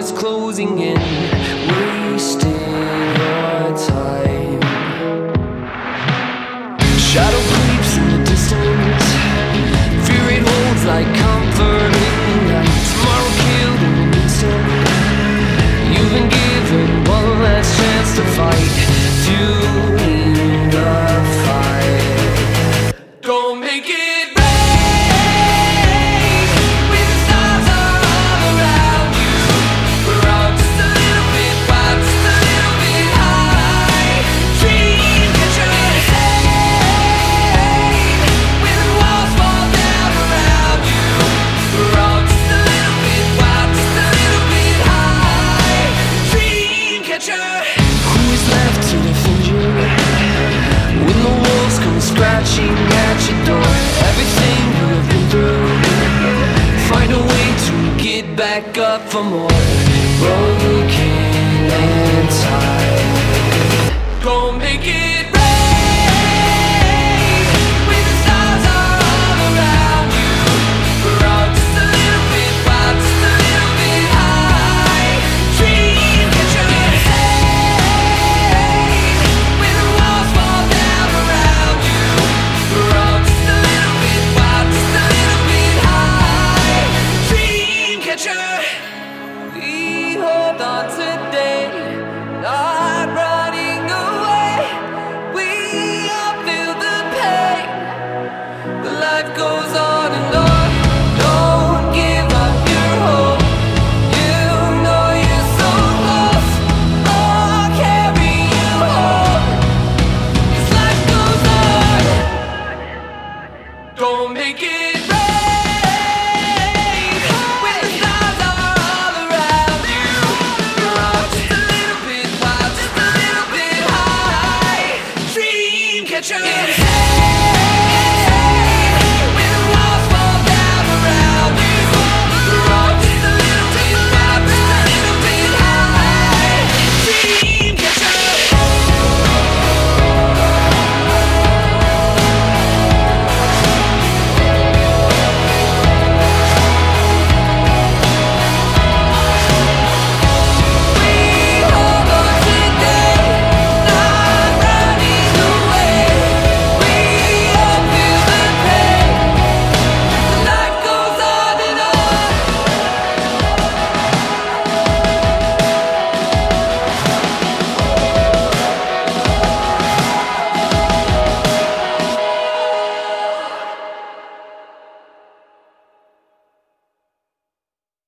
is closing in, wasted. scratching at your door. Everything we've been through. Find a way to get back up for more. Broken and tired. Make it.